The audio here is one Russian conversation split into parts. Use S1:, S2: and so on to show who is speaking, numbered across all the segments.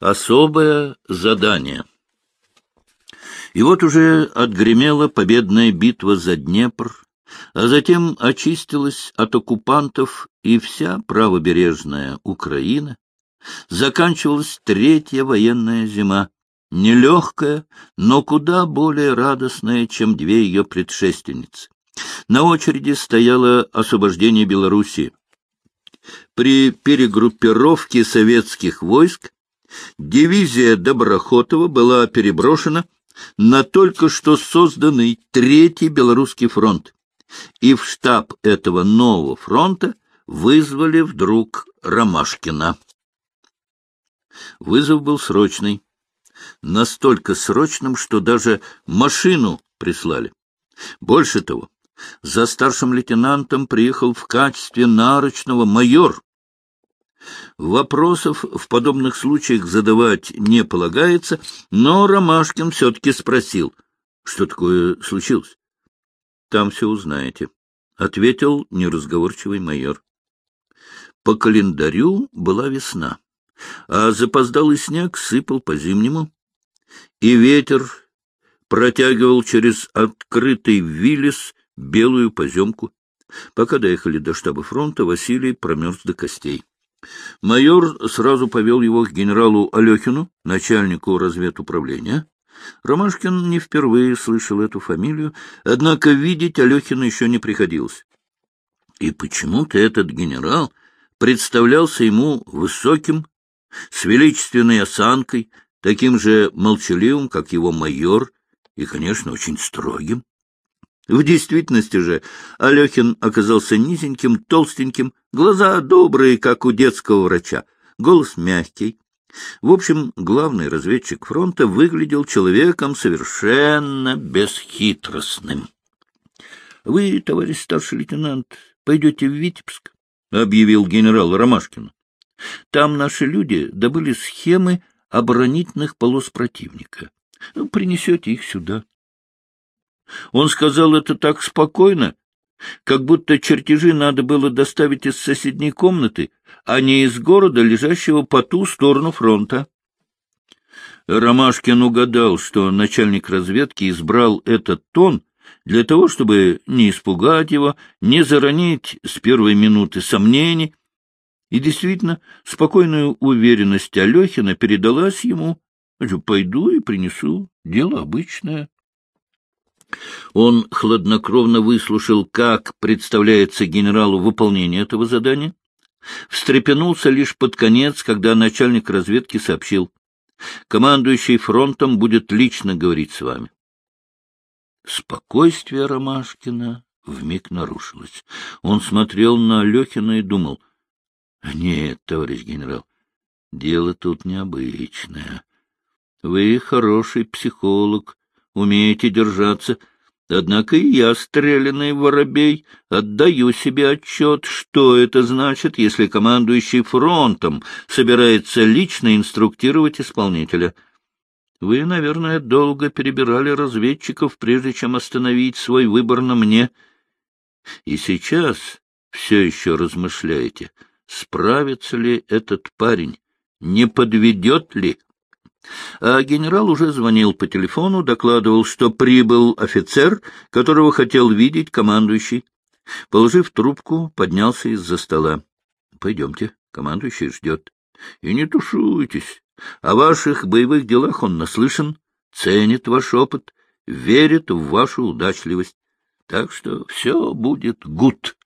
S1: Особое задание. И вот уже отгремела победная битва за Днепр, а затем очистилась от оккупантов и вся правобережная Украина. Заканчивалась третья военная зима, нелегкая, но куда более радостная, чем две ее предшественницы. На очереди стояло освобождение Белоруссии. При перегруппировке советских войск дивизия Доброхотова была переброшена на только что созданный Третий Белорусский фронт, и в штаб этого нового фронта вызвали вдруг Ромашкина. Вызов был срочный, настолько срочным, что даже машину прислали. Больше того, за старшим лейтенантом приехал в качестве нарочного майор. Вопросов в подобных случаях задавать не полагается, но Ромашкин все-таки спросил, что такое случилось. — Там все узнаете, — ответил неразговорчивый майор. По календарю была весна, а запоздалый снег сыпал по-зимнему, и ветер протягивал через открытый виллис белую поземку. Пока доехали до штаба фронта, Василий промерз до костей. Майор сразу повел его к генералу Алехину, начальнику разведуправления. Ромашкин не впервые слышал эту фамилию, однако видеть Алехина еще не приходилось. И почему-то этот генерал представлялся ему высоким, с величественной осанкой, таким же молчаливым, как его майор, и, конечно, очень строгим. В действительности же Алехин оказался низеньким, толстеньким, глаза добрые, как у детского врача, голос мягкий. В общем, главный разведчик фронта выглядел человеком совершенно бесхитростным. — Вы, товарищ старший лейтенант, пойдете в Витебск? — объявил генерал Ромашкин. — Там наши люди добыли схемы оборонительных полос противника. Принесете их сюда. Он сказал это так спокойно, как будто чертежи надо было доставить из соседней комнаты, а не из города, лежащего по ту сторону фронта. Ромашкин угадал, что начальник разведки избрал этот тон для того, чтобы не испугать его, не заронить с первой минуты сомнений, и действительно, спокойная уверенность Алехина передалась ему. «Пойду и принесу. Дело обычное». Он хладнокровно выслушал, как представляется генералу выполнение этого задания, встрепенулся лишь под конец, когда начальник разведки сообщил, командующий фронтом будет лично говорить с вами. Спокойствие Ромашкина вмиг нарушилось. Он смотрел на Лехина и думал, — Нет, товарищ генерал, дело тут необычное. Вы хороший психолог, умеете держаться. Однако и я, стрелянный воробей, отдаю себе отчет, что это значит, если командующий фронтом собирается лично инструктировать исполнителя. Вы, наверное, долго перебирали разведчиков, прежде чем остановить свой выбор на мне. И сейчас все еще размышляете, справится ли этот парень, не подведет ли а генерал уже звонил по телефону, докладывал, что прибыл офицер, которого хотел видеть командующий. Положив трубку, поднялся из-за стола. — Пойдемте, командующий ждет. — И не тушуйтесь. О ваших боевых делах он наслышан, ценит ваш опыт, верит в вашу удачливость. Так что все будет гуд.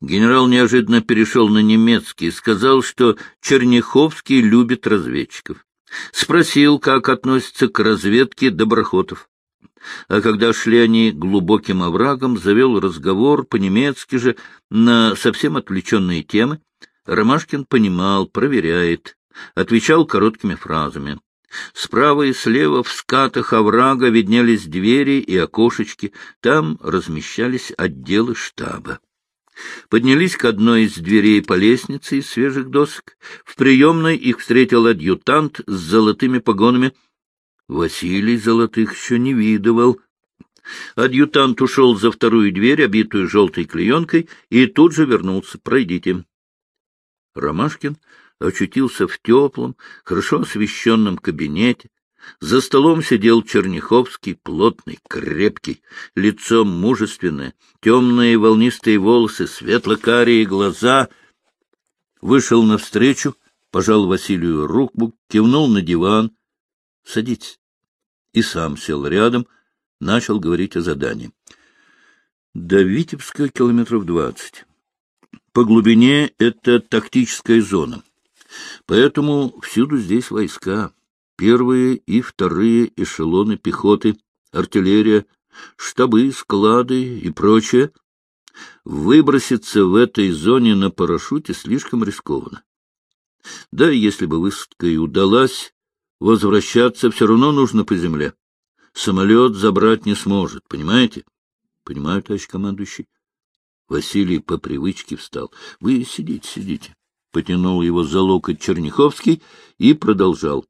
S1: Генерал неожиданно перешел на немецкий, сказал, что Черняховский любит разведчиков. Спросил, как относится к разведке Доброхотов. А когда шли они глубоким оврагом, завел разговор по-немецки же на совсем отвлеченные темы. Ромашкин понимал, проверяет, отвечал короткими фразами. Справа и слева в скатах оврага виднелись двери и окошечки, там размещались отделы штаба. Поднялись к одной из дверей по лестнице из свежих досок. В приемной их встретил адъютант с золотыми погонами. Василий золотых еще не видывал. Адъютант ушел за вторую дверь, обитую желтой клеенкой, и тут же вернулся. «Пройдите». Ромашкин очутился в теплом, хорошо освещенном кабинете. За столом сидел Черняховский, плотный, крепкий, лицо мужественное, темные волнистые волосы, светло-карие глаза. Вышел навстречу, пожал Василию руку, кивнул на диван. — Садитесь. И сам сел рядом, начал говорить о задании. До Витебска километров двадцать. По глубине это тактическая зона. Поэтому всюду здесь войска. Первые и вторые эшелоны пехоты, артиллерия, штабы, склады и прочее. Выброситься в этой зоне на парашюте слишком рискованно. Да, если бы высадка и удалась, возвращаться все равно нужно по земле. Самолет забрать не сможет, понимаете? — Понимаю, товарищ командующий. Василий по привычке встал. — Вы сидите, сидите. Потянул его за локоть Черняховский и продолжал. —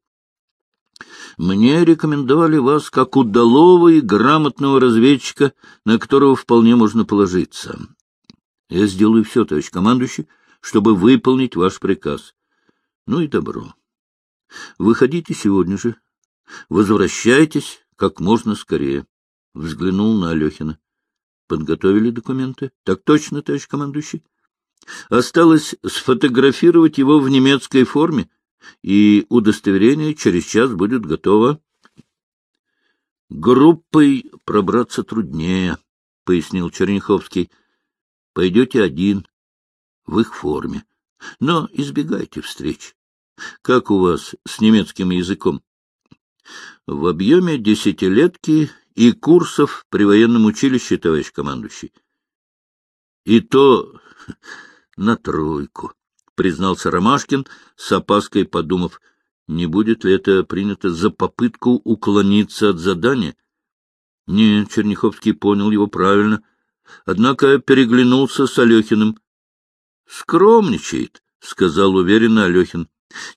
S1: Мне рекомендовали вас как удалого и грамотного разведчика, на которого вполне можно положиться. Я сделаю все, товарищ командующий, чтобы выполнить ваш приказ. Ну и добро. Выходите сегодня же. Возвращайтесь как можно скорее. Взглянул на Алехина. Подготовили документы? Так точно, товарищ командующий. Осталось сфотографировать его в немецкой форме, и удостоверение через час будет готово. Группой пробраться труднее, — пояснил Черняховский. Пойдете один, в их форме. Но избегайте встреч. Как у вас с немецким языком? В объеме десятилетки и курсов при военном училище, товарищ командующий. — И то на тройку, — признался Ромашкин, с опаской подумав, не будет ли это принято за попытку уклониться от задания. Нет, Черняховский понял его правильно, однако переглянулся с Алехиным. — Скромничает, — сказал уверенно Алехин.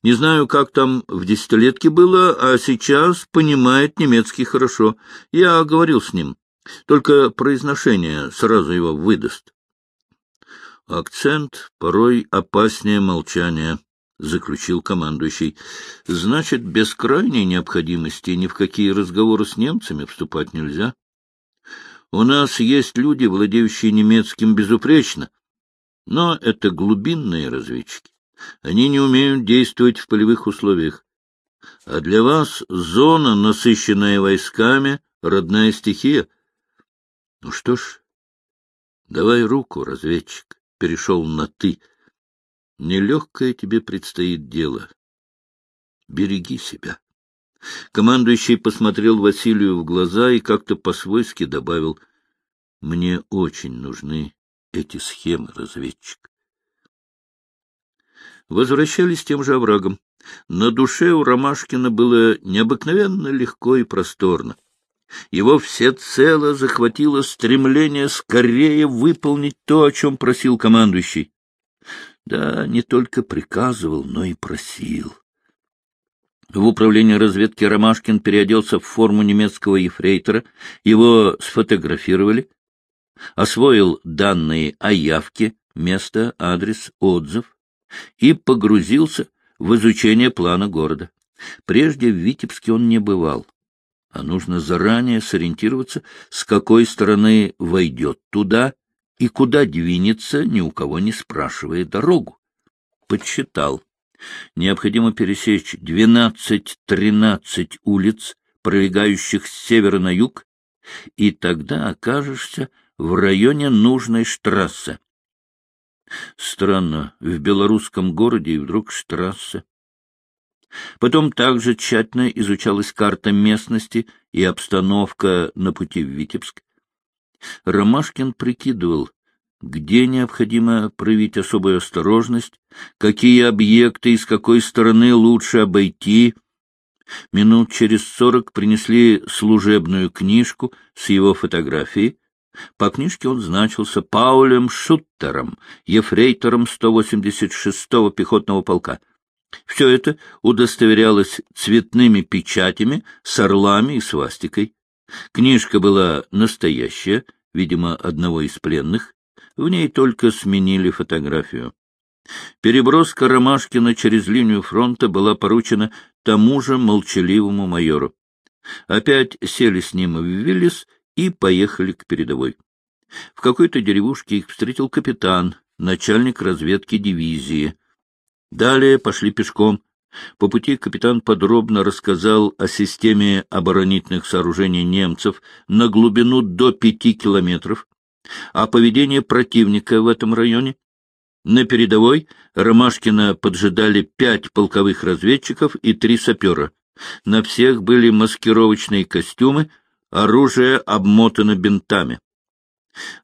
S1: Не знаю, как там в десятилетке было, а сейчас понимает немецкий хорошо. Я говорил с ним. Только произношение сразу его выдаст. Акцент порой опаснее молчания, — заключил командующий. Значит, без крайней необходимости ни в какие разговоры с немцами вступать нельзя. У нас есть люди, владеющие немецким безупречно, но это глубинные разведчики. Они не умеют действовать в полевых условиях. А для вас зона, насыщенная войсками, родная стихия. Ну что ж, давай руку, разведчик, перешел на «ты». Нелегкое тебе предстоит дело. Береги себя. Командующий посмотрел Василию в глаза и как-то по-свойски добавил, «Мне очень нужны эти схемы, разведчик возвращались тем же оврагом. На душе у Ромашкина было необыкновенно легко и просторно. Его всецело захватило стремление скорее выполнить то, о чем просил командующий. Да, не только приказывал, но и просил. В управлении разведки Ромашкин переоделся в форму немецкого ефрейтора, его сфотографировали, освоил данные о явке, место, адрес, отзыв, и погрузился в изучение плана города. Прежде в Витебске он не бывал, а нужно заранее сориентироваться, с какой стороны войдет туда и куда двинется, ни у кого не спрашивая дорогу. Подсчитал. Необходимо пересечь двенадцать-тринадцать улиц, пролегающих с севера на юг, и тогда окажешься в районе нужной штрассы. Странно, в белорусском городе и вдруг штрассе. Потом также тщательно изучалась карта местности и обстановка на пути в Витебск. Ромашкин прикидывал, где необходимо проявить особую осторожность, какие объекты и с какой стороны лучше обойти. Минут через сорок принесли служебную книжку с его фотографией, по книжке он значился Паулем Шуттером, ефрейтором 186-го пехотного полка. Все это удостоверялось цветными печатями с орлами и свастикой. Книжка была настоящая, видимо, одного из пленных. В ней только сменили фотографию. Переброска Ромашкина через линию фронта была поручена тому же молчаливому майору. Опять сели с ним в Виллис и поехали к передовой. В какой-то деревушке их встретил капитан, начальник разведки дивизии. Далее пошли пешком. По пути капитан подробно рассказал о системе оборонительных сооружений немцев на глубину до пяти километров, о поведении противника в этом районе. На передовой Ромашкина поджидали пять полковых разведчиков и три сапера. На всех были маскировочные костюмы, оружие обмотано бинтами.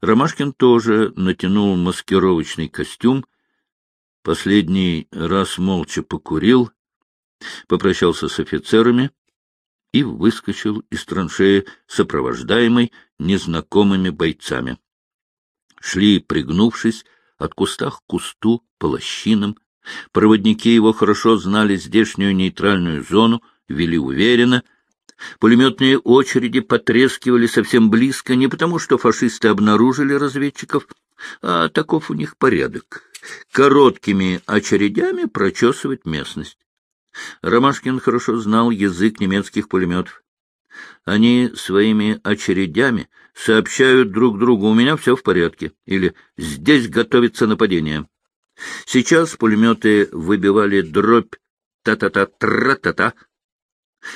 S1: Ромашкин тоже натянул маскировочный костюм, последний раз молча покурил, попрощался с офицерами и выскочил из траншеи, сопровождаемый незнакомыми бойцами. Шли, пригнувшись, от куста к кусту, по лощинам. Проводники его хорошо знали здешнюю нейтральную зону, вели уверенно — Пулеметные очереди потрескивали совсем близко, не потому что фашисты обнаружили разведчиков, а таков у них порядок — короткими очередями прочесывать местность. Ромашкин хорошо знал язык немецких пулеметов. Они своими очередями сообщают друг другу «у меня все в порядке» или «здесь готовится нападение». Сейчас пулеметы выбивали дробь «та-та-та-тра-та-та».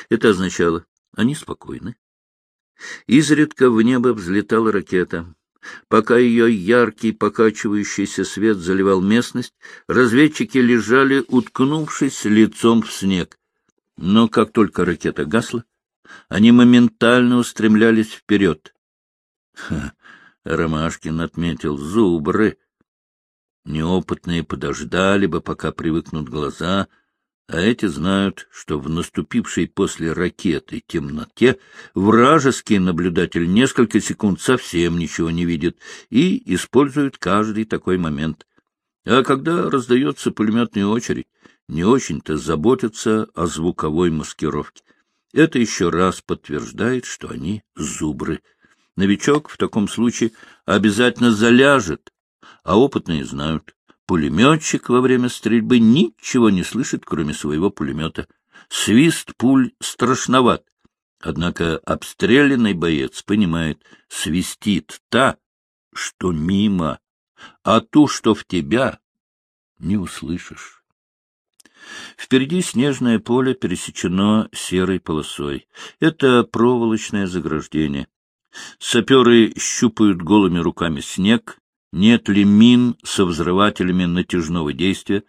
S1: Это означало они спокойны. Изредка в небо взлетала ракета. Пока ее яркий покачивающийся свет заливал местность, разведчики лежали, уткнувшись лицом в снег. Но как только ракета гасла, они моментально устремлялись вперед. Ха, Ромашкин отметил зубры. Неопытные подождали бы, пока привыкнут глаза — а эти знают, что в наступившей после ракеты темноте вражеский наблюдатель несколько секунд совсем ничего не видит и использует каждый такой момент. А когда раздается пулеметная очередь, не очень-то заботятся о звуковой маскировке. Это еще раз подтверждает, что они зубры. Новичок в таком случае обязательно заляжет, а опытные знают, Пулеметчик во время стрельбы ничего не слышит, кроме своего пулемета. Свист пуль страшноват. Однако обстрелянный боец понимает, свистит та, что мимо, а ту, что в тебя, не услышишь. Впереди снежное поле пересечено серой полосой. Это проволочное заграждение. Саперы щупают голыми руками снег, нет ли мин со взрывателями натяжного действия.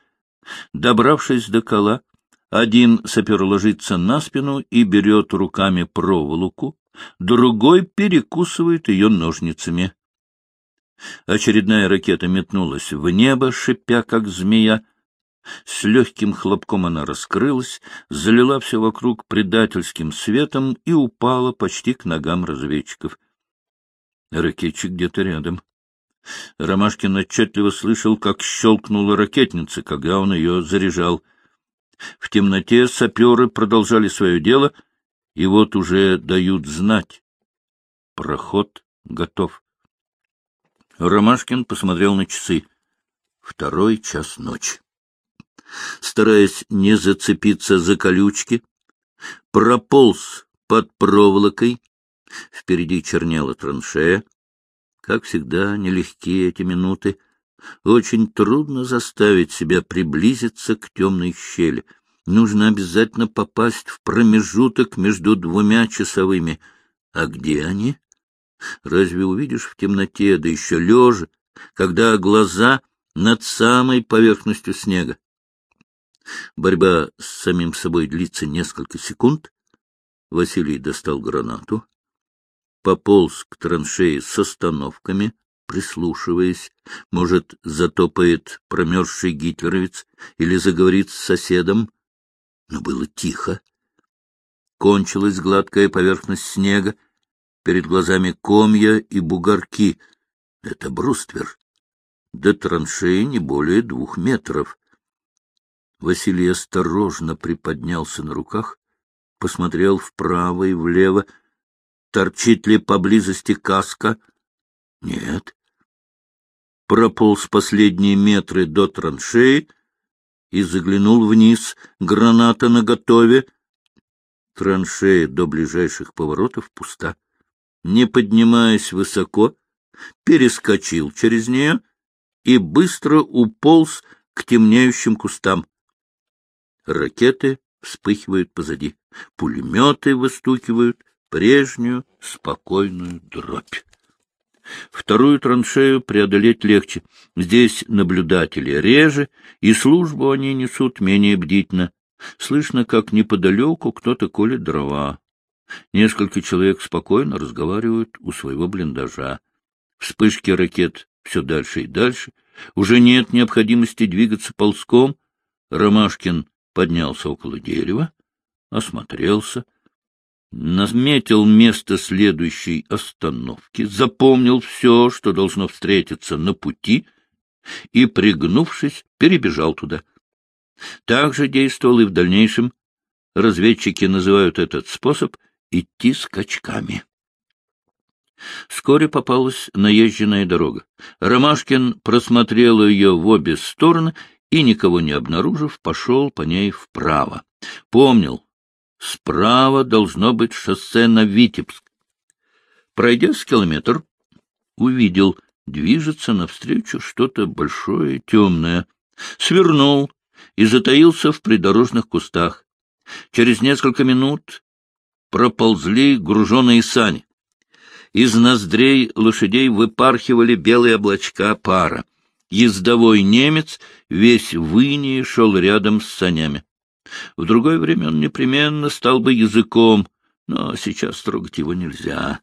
S1: Добравшись до кола, один сапер ложится на спину и берет руками проволоку, другой перекусывает ее ножницами. Очередная ракета метнулась в небо, шипя, как змея. С легким хлопком она раскрылась, залила все вокруг предательским светом и упала почти к ногам разведчиков. Ракетчик где-то рядом. Ромашкин отчетливо слышал, как щелкнула ракетница, когда он ее заряжал. В темноте саперы продолжали свое дело, и вот уже дают знать. Проход готов. Ромашкин посмотрел на часы. Второй час ночи. Стараясь не зацепиться за колючки, прополз под проволокой. Впереди чернела траншея. Как всегда, нелегкие эти минуты. Очень трудно заставить себя приблизиться к темной щели. Нужно обязательно попасть в промежуток между двумя часовыми. А где они? Разве увидишь в темноте, да еще лежа, когда глаза над самой поверхностью снега? Борьба с самим собой длится несколько секунд. Василий достал гранату, пополз к траншеи с остановками, прислушиваясь. Может, затопает промерзший гитлеровец или заговорит с соседом. Но было тихо. Кончилась гладкая поверхность снега, перед глазами комья и бугорки. Это бруствер. До траншеи не более двух метров. Василий осторожно приподнялся на руках, посмотрел вправо и влево, Торчит ли поблизости каска? Нет. прополз последние метры до траншеи и заглянул вниз, граната наготове. Траншея до ближайших поворотов пуста. Не поднимаясь высоко, перескочил через нее и быстро уполз к темнеющим кустам. Ракеты вспыхивают позади, пулеметы выстукивают прежнюю спокойную дробь. Вторую траншею преодолеть легче. Здесь наблюдатели реже, и службу они несут менее бдительно. Слышно, как неподалеку кто-то колет дрова. Несколько человек спокойно разговаривают у своего блиндажа. Вспышки ракет все дальше и дальше. Уже нет необходимости двигаться ползком. Ромашкин поднялся около дерева, осмотрелся, наметил место следующей остановки, запомнил все, что должно встретиться на пути, и, пригнувшись, перебежал туда. Так же действовал и в дальнейшем. Разведчики называют этот способ идти скачками. Вскоре попалась наезженная дорога. Ромашкин просмотрел ее в обе стороны и, никого не обнаружив, пошел по ней вправо. Помнил, Справа должно быть шоссе на Витебск. Пройдя с километр, увидел, движется навстречу что-то большое, темное. Свернул и затаился в придорожных кустах. Через несколько минут проползли груженые сани. Из ноздрей лошадей выпархивали белые облачка пара. Ездовой немец весь в инии шел рядом с санями. В другое время он непременно стал бы языком, но сейчас трогать его нельзя.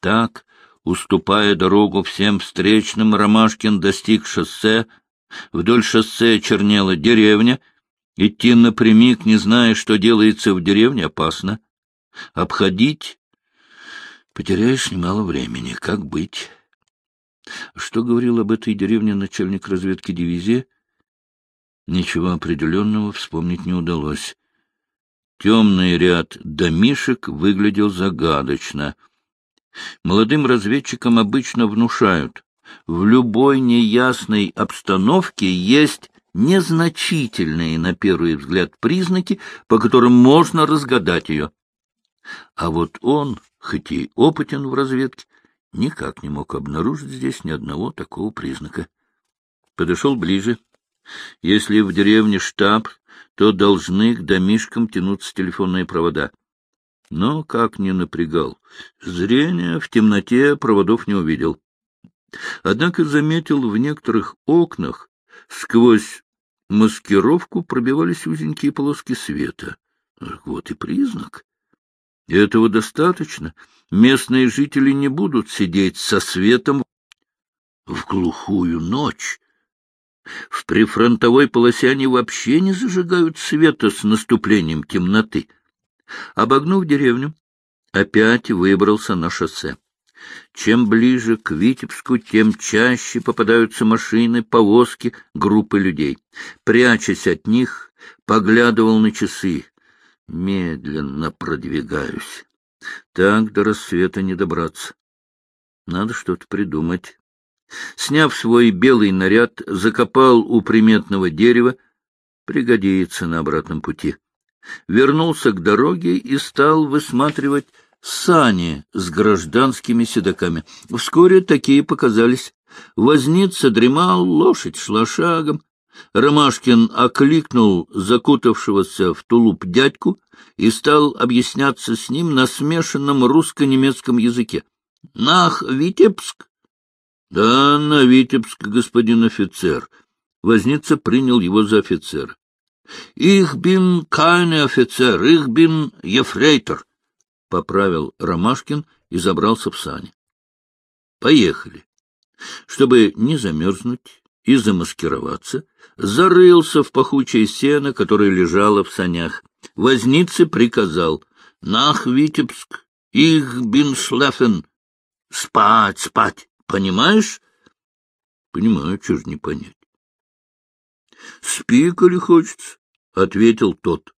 S1: Так, уступая дорогу всем встречным, Ромашкин достиг шоссе. Вдоль шоссе чернела деревня. Идти напрямик, не зная, что делается в деревне, опасно. Обходить потеряешь немало времени. Как быть? Что говорил об этой деревне начальник разведки дивизии? Ничего определенного вспомнить не удалось. Темный ряд домишек выглядел загадочно. Молодым разведчикам обычно внушают, в любой неясной обстановке есть незначительные, на первый взгляд, признаки, по которым можно разгадать ее. А вот он, хоть и опытен в разведке, никак не мог обнаружить здесь ни одного такого признака. Подошел ближе, если в деревне штаб, то должны к домишкам тянуться телефонные провода. Но, как ни напрягал, зрение в темноте проводов не увидел. Однако заметил в некоторых окнах сквозь маскировку пробивались узенькие полоски света. Вот и признак. Этого достаточно. Местные жители не будут сидеть со светом в глухую ночь, в прифронтовой полосе они вообще не зажигают света с наступлением темноты. Обогнув деревню, опять выбрался на шоссе. Чем ближе к Витебску, тем чаще попадаются машины, повозки, группы людей. Прячась от них, поглядывал на часы. Медленно продвигаюсь. Так до рассвета не добраться. Надо что-то придумать. Сняв свой белый наряд, закопал у приметного дерева, пригодится на обратном пути. Вернулся к дороге и стал высматривать сани с гражданскими седаками. Вскоре такие показались. Возница дремал, лошадь шла шагом. Ромашкин окликнул закутавшегося в тулуп дядьку и стал объясняться с ним на смешанном русско-немецком языке. — Нах, Витебск! — Да, на Витебск, господин офицер. Возница принял его за офицера. — Их бин кайный офицер, их бин ефрейтор, — поправил Ромашкин и забрался в сани. — Поехали. Чтобы не замерзнуть и замаскироваться, зарылся в пахучее сено, которое лежало в санях. Вознице приказал «Нах, Витебск, их бин шлефен, спать, спать». Понимаешь? — Понимаю, что же не понять. — Спи, коли хочется, — ответил тот.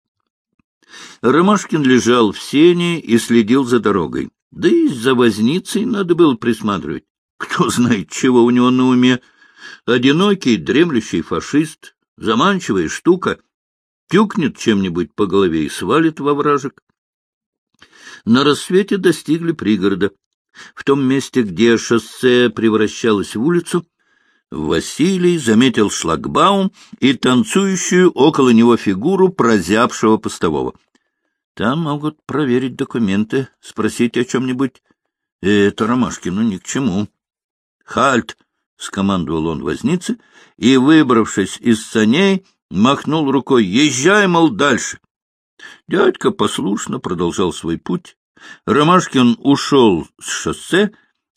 S1: Ромашкин лежал в сене и следил за дорогой. Да и за возницей надо было присматривать. Кто знает, чего у него на уме. Одинокий, дремлющий фашист, заманчивая штука, тюкнет чем-нибудь по голове и свалит во вражек. На рассвете достигли пригорода. В том месте, где шоссе превращалось в улицу, Василий заметил шлагбаум и танцующую около него фигуру прозябшего постового. Там могут проверить документы, спросить о чем-нибудь. Это Ромашкину ни к чему. «Хальт!» — скомандовал он вознице и, выбравшись из саней, махнул рукой. «Езжай, мол, дальше!» Дядька послушно продолжал свой путь. Ромашкин ушел с шоссе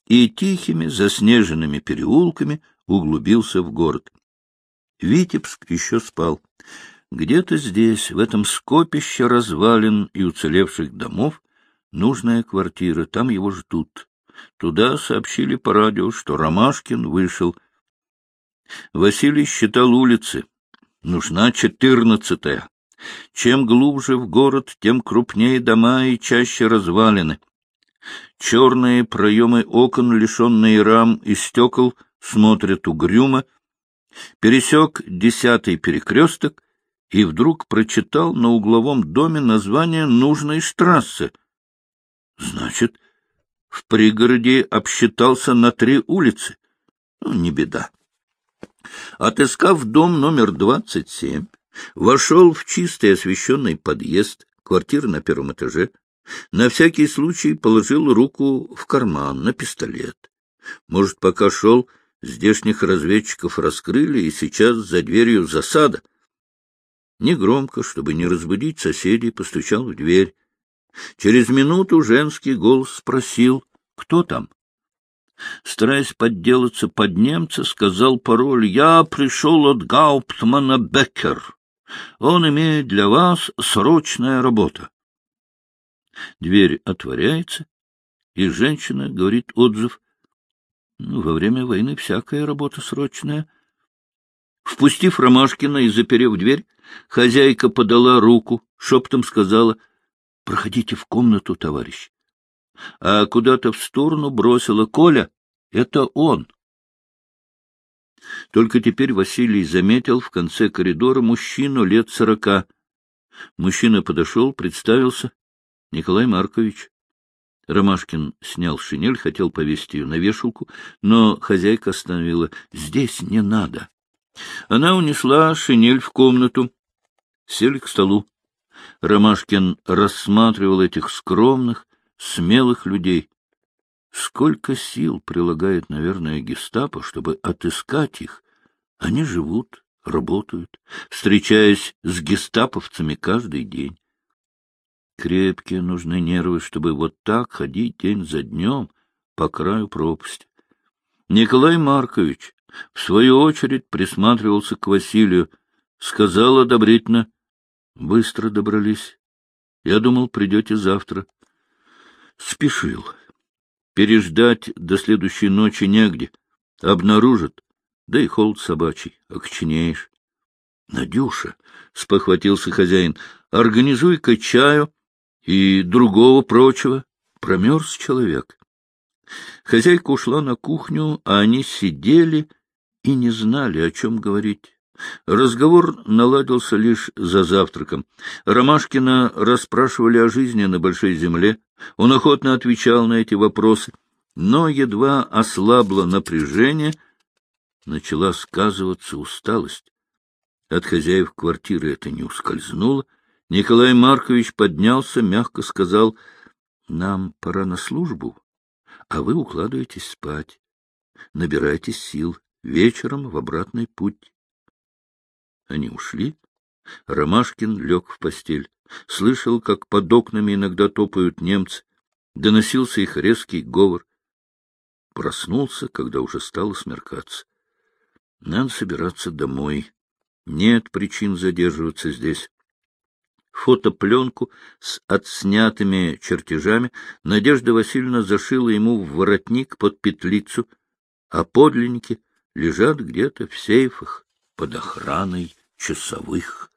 S1: и тихими заснеженными переулками углубился в город. Витебск еще спал. Где-то здесь, в этом скопище развалин и уцелевших домов, нужная квартира, там его ждут. Туда сообщили по радио, что Ромашкин вышел. Василий считал улицы. Нужна четырнадцатая. Чем глубже в город, тем крупнее дома и чаще развалины. Черные проемы окон, лишенные рам и стекол, смотрят угрюмо. Пересек десятый перекресток и вдруг прочитал на угловом доме название нужной штрассы. Значит, в пригороде обсчитался на три улицы. Ну, не беда. Отыскав дом номер двадцать семь, вошел в чистый освещенный подъезд, квартира на первом этаже, на всякий случай положил руку в карман на пистолет. Может, пока шел, здешних разведчиков раскрыли, и сейчас за дверью засада. Негромко, чтобы не разбудить соседей, постучал в дверь. Через минуту женский голос спросил, кто там. Стараясь подделаться под немца, сказал пароль «Я пришел от Гауптмана Беккер. Он имеет для вас срочная работа». Дверь отворяется, и женщина говорит отзыв. Ну, во время войны всякая работа срочная. Впустив Ромашкина и заперев дверь, хозяйка подала руку, шептом сказала, — Проходите в комнату, товарищ. А куда-то в сторону бросила Коля. Это он. Только теперь Василий заметил в конце коридора мужчину лет сорока. Мужчина подошел, представился. Николай Маркович. Ромашкин снял шинель, хотел повесить ее на вешалку, но хозяйка остановила. — Здесь не надо. Она унесла шинель в комнату. Сели к столу. Ромашкин рассматривал этих скромных, смелых людей. Сколько сил прилагает, наверное, гестапо, чтобы отыскать их. Они живут, работают, встречаясь с гестаповцами каждый день. Крепкие нужны нервы, чтобы вот так ходить день за днем по краю пропасти. Николай Маркович, в свою очередь, присматривался к Василию, сказал одобрительно. — Быстро добрались. Я думал, придете завтра. Спешил. Переждать до следующей ночи негде. Обнаружат. Да и холод собачий. Окоченеешь. — Надюша, — спохватился хозяин, — организуй-ка чаю и другого прочего. Промерз человек. Хозяйка ушла на кухню, а они сидели и не знали, о чем говорить. Разговор наладился лишь за завтраком. Ромашкина расспрашивали о жизни на Большой Земле. Он охотно отвечал на эти вопросы, но едва ослабло напряжение, начала сказываться усталость. От хозяев квартиры это не ускользнуло. Николай Маркович поднялся, мягко сказал, — Нам пора на службу, а вы укладываетесь спать. Набирайтесь сил, вечером в обратный путь. Они ушли. Ромашкин лег в постель. Слышал, как под окнами иногда топают немцы. Доносился их резкий говор. Проснулся, когда уже стало смеркаться. Надо собираться домой. Нет причин задерживаться здесь. Фотопленку с отснятыми чертежами Надежда Васильевна зашила ему в воротник под петлицу, а подлинники лежат где-то в сейфах под охраной часовых.